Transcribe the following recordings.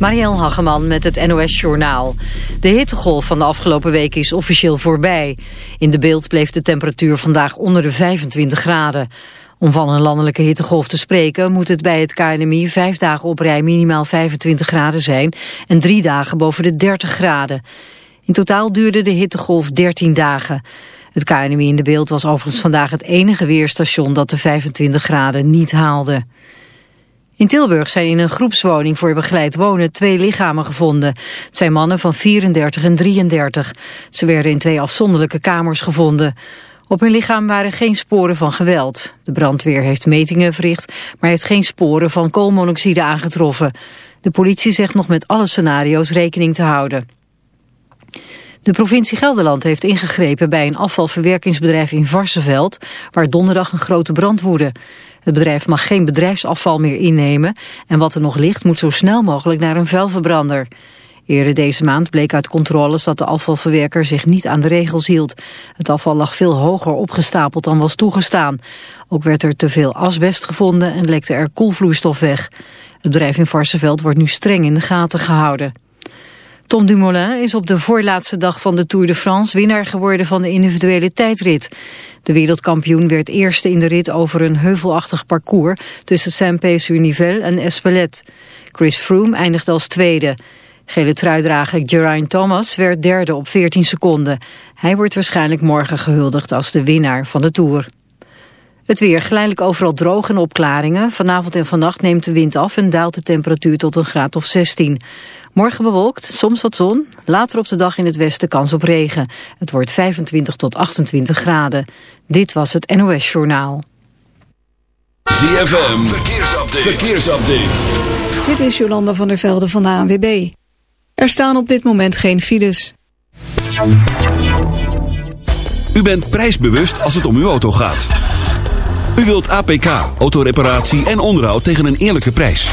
Marielle Hageman met het NOS Journaal. De hittegolf van de afgelopen week is officieel voorbij. In de beeld bleef de temperatuur vandaag onder de 25 graden. Om van een landelijke hittegolf te spreken moet het bij het KNMI vijf dagen op rij minimaal 25 graden zijn en drie dagen boven de 30 graden. In totaal duurde de hittegolf 13 dagen. Het KNMI in de beeld was overigens vandaag het enige weerstation dat de 25 graden niet haalde. In Tilburg zijn in een groepswoning voor begeleid wonen twee lichamen gevonden. Het zijn mannen van 34 en 33. Ze werden in twee afzonderlijke kamers gevonden. Op hun lichaam waren geen sporen van geweld. De brandweer heeft metingen verricht, maar heeft geen sporen van koolmonoxide aangetroffen. De politie zegt nog met alle scenario's rekening te houden. De provincie Gelderland heeft ingegrepen bij een afvalverwerkingsbedrijf in Varsenveld, waar donderdag een grote brand woedde. Het bedrijf mag geen bedrijfsafval meer innemen en wat er nog ligt moet zo snel mogelijk naar een vuilverbrander. Eerder deze maand bleek uit controles dat de afvalverwerker zich niet aan de regels hield. Het afval lag veel hoger opgestapeld dan was toegestaan. Ook werd er te veel asbest gevonden en lekte er koelvloeistof weg. Het bedrijf in Varsenveld wordt nu streng in de gaten gehouden. Tom Dumoulin is op de voorlaatste dag van de Tour de France winnaar geworden van de individuele tijdrit. De wereldkampioen werd eerste in de rit over een heuvelachtig parcours tussen Saint-Pé-sur-Nivelle en Espelette. Chris Froome eindigde als tweede. Gele truidrager Geraint Thomas werd derde op 14 seconden. Hij wordt waarschijnlijk morgen gehuldigd als de winnaar van de Tour. Het weer geleidelijk overal droog en opklaringen. Vanavond en vannacht neemt de wind af en daalt de temperatuur tot een graad of 16. Morgen bewolkt, soms wat zon. Later op de dag in het westen kans op regen. Het wordt 25 tot 28 graden. Dit was het NOS Journaal. ZFM, verkeersupdate. verkeersupdate. Dit is Jolanda van der Velde van de ANWB. Er staan op dit moment geen files. U bent prijsbewust als het om uw auto gaat. U wilt APK, autoreparatie en onderhoud tegen een eerlijke prijs.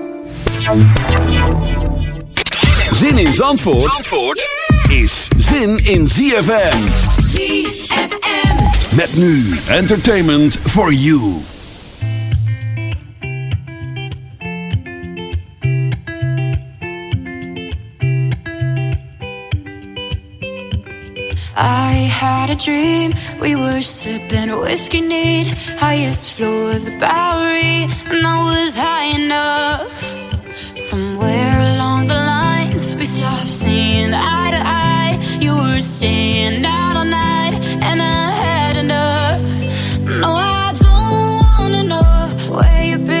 Zin in Zandvoort, Zandvoort is zin in ZFM. ZFM. Met nu entertainment for you. I had a dream, we were sipping whiskey neat, highest floor of the Bowery, and I was high enough. Somewhere along the lines, we stopped seeing eye to eye. You were staying out all night, and I had enough. No, I don't wanna know where you've been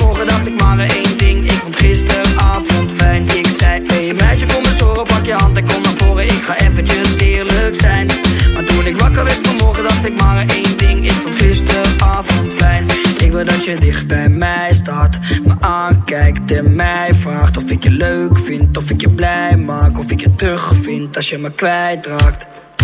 Dat je dicht bij mij staat, me aankijkt en mij vraagt of ik je leuk vind, of ik je blij maak, of ik je terug vind als je me kwijtraakt.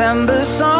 December song.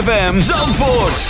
ZFM Zandvoort.